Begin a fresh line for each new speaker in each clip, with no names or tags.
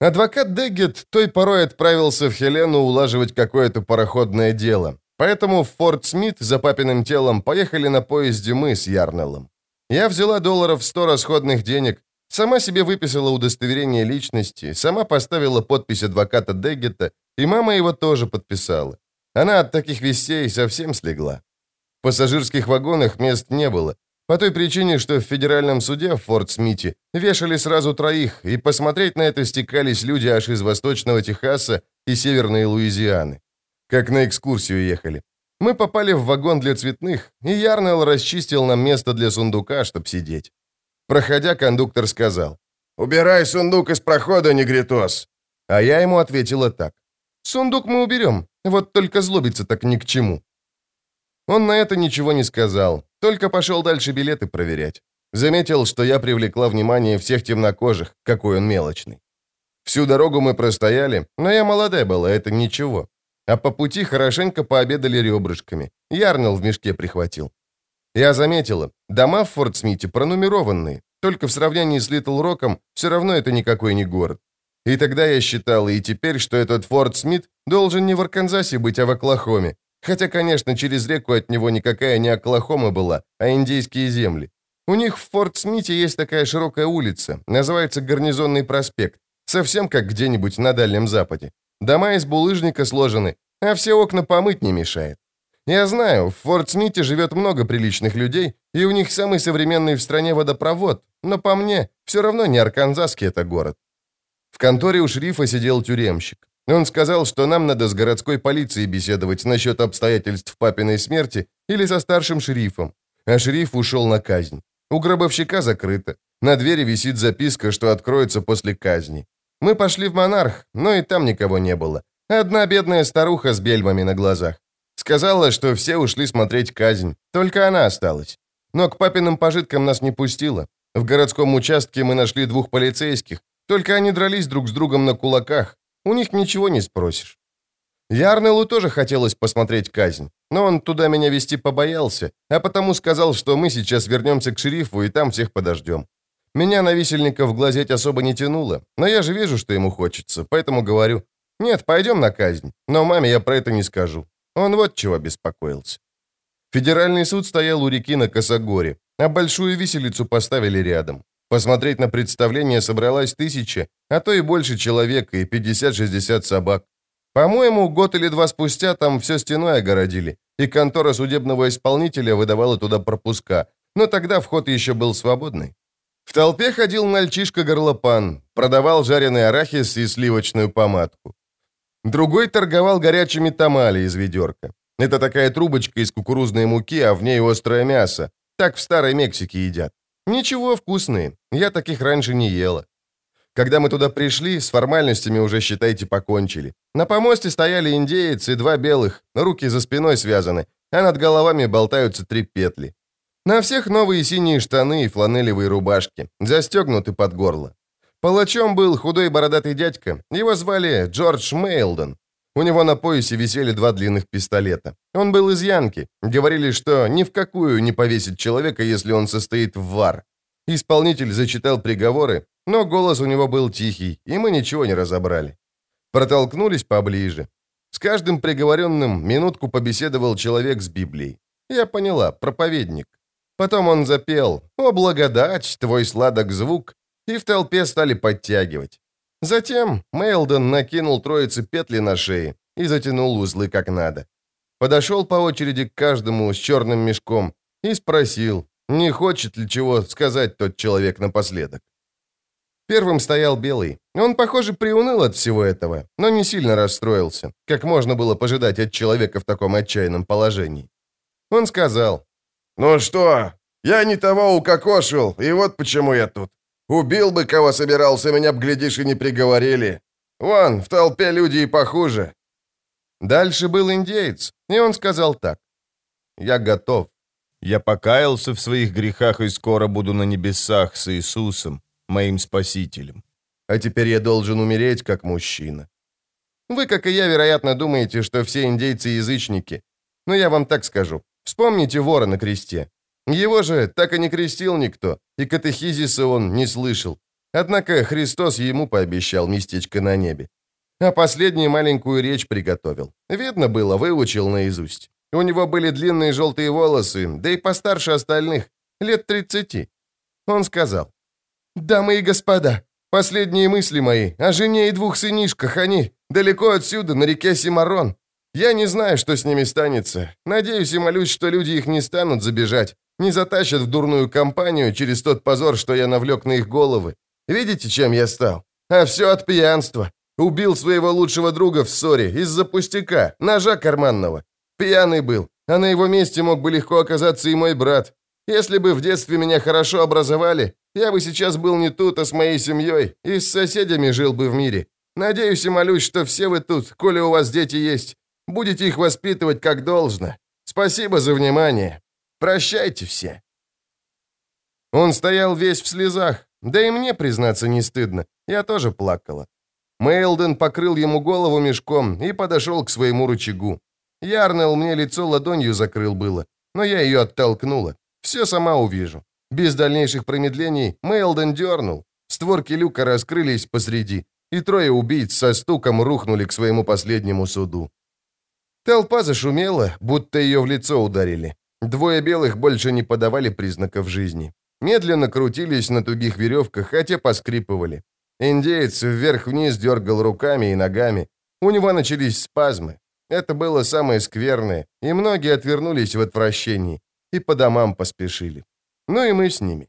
Адвокат Деггет той порой отправился в Хелену улаживать какое-то пароходное дело, поэтому в Форт Смит за папиным телом поехали на поезде мы с Ярнеллом. Я взяла долларов 100 расходных денег, сама себе выписала удостоверение личности, сама поставила подпись адвоката Деггета, и мама его тоже подписала. Она от таких вестей совсем слегла. В пассажирских вагонах мест не было, по той причине, что в федеральном суде в Форт-Смите вешали сразу троих, и посмотреть на это стекались люди аж из Восточного Техаса и Северной Луизианы. Как на экскурсию ехали. Мы попали в вагон для цветных, и Ярнелл расчистил нам место для сундука, чтоб сидеть. Проходя, кондуктор сказал, «Убирай сундук из прохода, негритос!» А я ему ответила так, «Сундук мы уберем, вот только злобиться так ни к чему». Он на это ничего не сказал, только пошел дальше билеты проверять. Заметил, что я привлекла внимание всех темнокожих, какой он мелочный. Всю дорогу мы простояли, но я молодая была, это ничего. А по пути хорошенько пообедали ребрышками. Ярнел в мешке прихватил. Я заметила, дома в Форт-Смите пронумерованные, только в сравнении с Литл-Роком все равно это никакой не город. И тогда я считала, и теперь, что этот Форт-Смит должен не в Арканзасе быть, а в Оклахоме, Хотя, конечно, через реку от него никакая не Оклахома была, а индейские земли. У них в Форт-Смите есть такая широкая улица, называется Гарнизонный проспект, совсем как где-нибудь на Дальнем Западе. Дома из булыжника сложены, а все окна помыть не мешает. Я знаю, в Форт-Смите живет много приличных людей, и у них самый современный в стране водопровод, но по мне, все равно не Арканзасский это город. В конторе у шерифа сидел тюремщик. Он сказал, что нам надо с городской полицией беседовать насчет обстоятельств папиной смерти или со старшим шерифом. А шериф ушел на казнь. У гробовщика закрыто. На двери висит записка, что откроется после казни. Мы пошли в монарх, но и там никого не было. Одна бедная старуха с бельмами на глазах. Сказала, что все ушли смотреть казнь, только она осталась. Но к папиным пожиткам нас не пустила. В городском участке мы нашли двух полицейских, только они дрались друг с другом на кулаках, у них ничего не спросишь. Ярнелу тоже хотелось посмотреть казнь, но он туда меня вести побоялся, а потому сказал, что мы сейчас вернемся к шерифу и там всех подождем. Меня на висельников глазеть особо не тянуло, но я же вижу, что ему хочется, поэтому говорю, нет, пойдем на казнь, но маме я про это не скажу. Он вот чего беспокоился. Федеральный суд стоял у реки на Косогоре, а большую виселицу поставили рядом. Посмотреть на представление собралась тысяча, а то и больше человек, и 50-60 собак. По-моему, год или два спустя там все стеной огородили, и контора судебного исполнителя выдавала туда пропуска, но тогда вход еще был свободный. В толпе ходил мальчишка-горлопан, продавал жареный арахис и сливочную помадку. Другой торговал горячими тамали из ведерка. Это такая трубочка из кукурузной муки, а в ней острое мясо. Так в Старой Мексике едят. Ничего, вкусные. Я таких раньше не ела. Когда мы туда пришли, с формальностями уже, считайте, покончили. На помосте стояли индеец и два белых, руки за спиной связаны, а над головами болтаются три петли. На всех новые синие штаны и фланелевые рубашки, застегнуты под горло. Палачом был худой бородатый дядька, его звали Джордж Мейлдон. У него на поясе висели два длинных пистолета. Он был из Янки. Говорили, что ни в какую не повесит человека, если он состоит в вар. Исполнитель зачитал приговоры, но голос у него был тихий, и мы ничего не разобрали. Протолкнулись поближе. С каждым приговоренным минутку побеседовал человек с Библией. Я поняла, проповедник. Потом он запел «О, благодать, твой сладок звук», и в толпе стали подтягивать. Затем Мейлдон накинул троице петли на шеи и затянул узлы как надо. Подошел по очереди к каждому с черным мешком и спросил, не хочет ли чего сказать тот человек напоследок. Первым стоял Белый. Он, похоже, приуныл от всего этого, но не сильно расстроился, как можно было пожидать от человека в таком отчаянном положении. Он сказал, «Ну что, я не того укокошил, и вот почему я тут. Убил бы, кого собирался, меня б, глядишь, и не приговорили. Вон, в толпе люди и похуже». Дальше был индеец, и он сказал так. «Я готов. Я покаялся в своих грехах и скоро буду на небесах с Иисусом, моим Спасителем. А теперь я должен умереть как мужчина. Вы, как и я, вероятно, думаете, что все индейцы язычники. Но я вам так скажу. Вспомните вора на кресте. Его же так и не крестил никто, и катехизиса он не слышал. Однако Христос ему пообещал местечко на небе. А последнюю маленькую речь приготовил. Видно было, выучил наизусть. У него были длинные желтые волосы, да и постарше остальных, лет 30. Он сказал, «Дамы и господа, последние мысли мои о жене и двух сынишках, они далеко отсюда, на реке Симарон. Я не знаю, что с ними станется. Надеюсь и молюсь, что люди их не станут забежать, не затащат в дурную компанию через тот позор, что я навлек на их головы. Видите, чем я стал? А все от пьянства. Убил своего лучшего друга в ссоре из-за пустяка, ножа карманного. Пьяный был, а на его месте мог бы легко оказаться и мой брат. Если бы в детстве меня хорошо образовали, я бы сейчас был не тут, а с моей семьей и с соседями жил бы в мире. Надеюсь и молюсь, что все вы тут, коли у вас дети есть, будете их воспитывать как должно. Спасибо за внимание. Прощайте все». Он стоял весь в слезах, да и мне, признаться, не стыдно. Я тоже плакала. Мейлден покрыл ему голову мешком и подошел к своему рычагу. Ярнел мне лицо ладонью закрыл было, но я ее оттолкнула. Все сама увижу. Без дальнейших промедлений Мейлден дернул. Створки люка раскрылись посреди, и трое убийц со стуком рухнули к своему последнему суду. Толпа зашумела, будто ее в лицо ударили. Двое белых больше не подавали признаков жизни. Медленно крутились на тугих веревках, хотя поскрипывали. Индеец вверх-вниз дергал руками и ногами. У него начались спазмы. Это было самое скверное, и многие отвернулись в отвращении и по домам поспешили. Ну и мы с ними.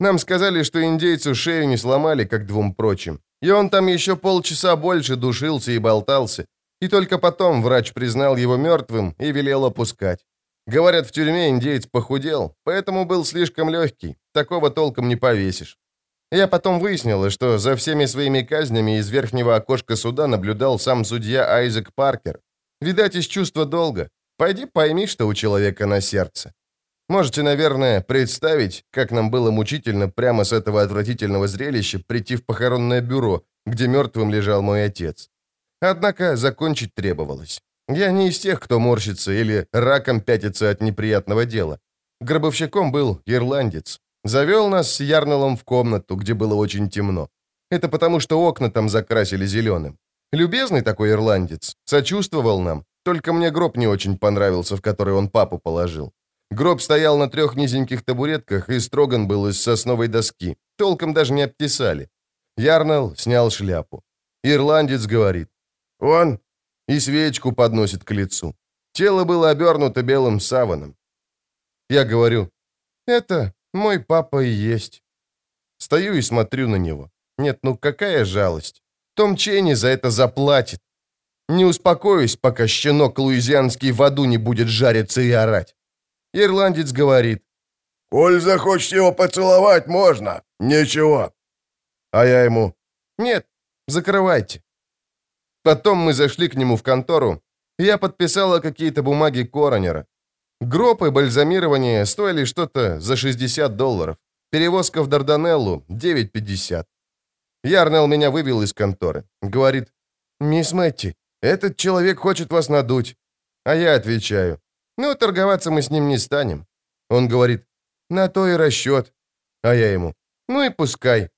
Нам сказали, что индейцу шею не сломали, как двум прочим. И он там еще полчаса больше душился и болтался. И только потом врач признал его мертвым и велел опускать. Говорят, в тюрьме индеец похудел, поэтому был слишком легкий. Такого толком не повесишь. Я потом выяснила, что за всеми своими казнями из верхнего окошка суда наблюдал сам судья Айзек Паркер. Видать, из чувства долга. Пойди пойми, что у человека на сердце. Можете, наверное, представить, как нам было мучительно прямо с этого отвратительного зрелища прийти в похоронное бюро, где мертвым лежал мой отец. Однако закончить требовалось. Я не из тех, кто морщится или раком пятится от неприятного дела. Гробовщиком был ирландец. Завел нас с Ярнелом в комнату, где было очень темно. Это потому, что окна там закрасили зеленым. Любезный такой ирландец, сочувствовал нам, только мне гроб не очень понравился, в который он папу положил. Гроб стоял на трех низеньких табуретках и строган был из сосновой доски. Толком даже не обтесали. Ярнел снял шляпу. Ирландец говорит. «Он и свечку подносит к лицу. Тело было обернуто белым саваном. Я говорю, это мой папа и есть. Стою и смотрю на него. Нет, ну какая жалость. Том Чейни за это заплатит. Не успокоюсь, пока щенок луизианский в аду не будет жариться и орать. Ирландец говорит.
«Коль захочешь его поцеловать, можно. Ничего».
А я ему. «Нет, закрывайте». Потом мы зашли к нему в контору, я подписала какие-то бумаги коронера. Гроб и бальзамирование стоили что-то за 60 долларов. Перевозка в Дарданеллу — 9,50. Ярнел меня вывел из конторы. Говорит, «Мисс Мэтти, этот человек хочет вас надуть». А я отвечаю, «Ну, торговаться мы с ним не станем». Он говорит, «На то и расчет». А я ему, «Ну и пускай».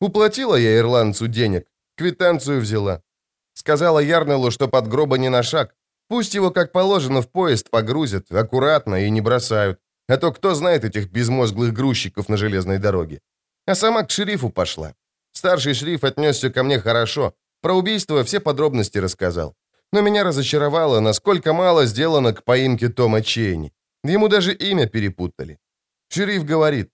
Уплатила я ирландцу денег, квитанцию взяла. Сказала Ярнелу, что под гроба не на шаг. Пусть его, как положено, в поезд погрузят, аккуратно и не бросают. А то кто знает этих безмозглых грузчиков на железной дороге. А сама к шерифу пошла. Старший шериф отнесся ко мне хорошо. Про убийство все подробности рассказал. Но меня разочаровало, насколько мало сделано к поимке Тома Чейни. Ему даже имя перепутали. Шериф говорит.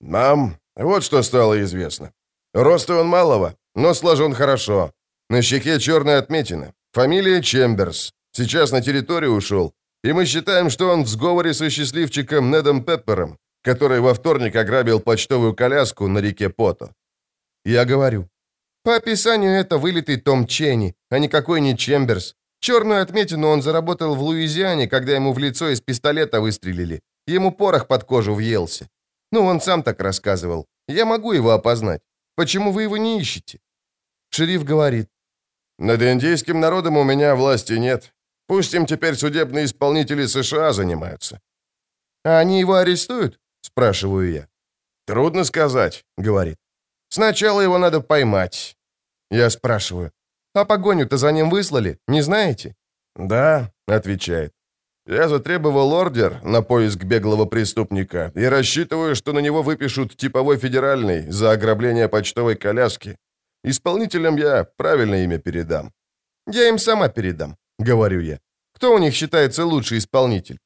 «Нам вот что стало известно. Роста он малого, но сложен хорошо. На щеке черная отметина. Фамилия Чемберс. Сейчас на территорию ушел. И мы считаем, что он в сговоре со счастливчиком Недом Пеппером, который во вторник ограбил почтовую коляску на реке Пото.
Я говорю. По описанию это вылитый Том Ченни, а никакой не Чемберс. Черную отметину он заработал в Луизиане, когда ему в лицо из пистолета выстрелили. Ему порох под кожу въелся. Ну, он сам так рассказывал. Я могу его опознать. Почему вы его не ищете? Шериф говорит.
Над индейским народом у меня власти нет. Пусть им теперь судебные исполнители США занимаются».
«А они его арестуют?» – спрашиваю я.
«Трудно сказать», — говорит.
Сначала его надо поймать. Я спрашиваю, а погоню-то за ним выслали, не знаете?
«Да», — отвечает. «Я затребовал ордер на поиск беглого преступника и рассчитываю, что на него выпишут типовой федеральный за ограбление почтовой коляски. Исполнителям я правильно имя передам».
«Я им сама передам», — говорю я. «Кто у них считается лучший исполнитель?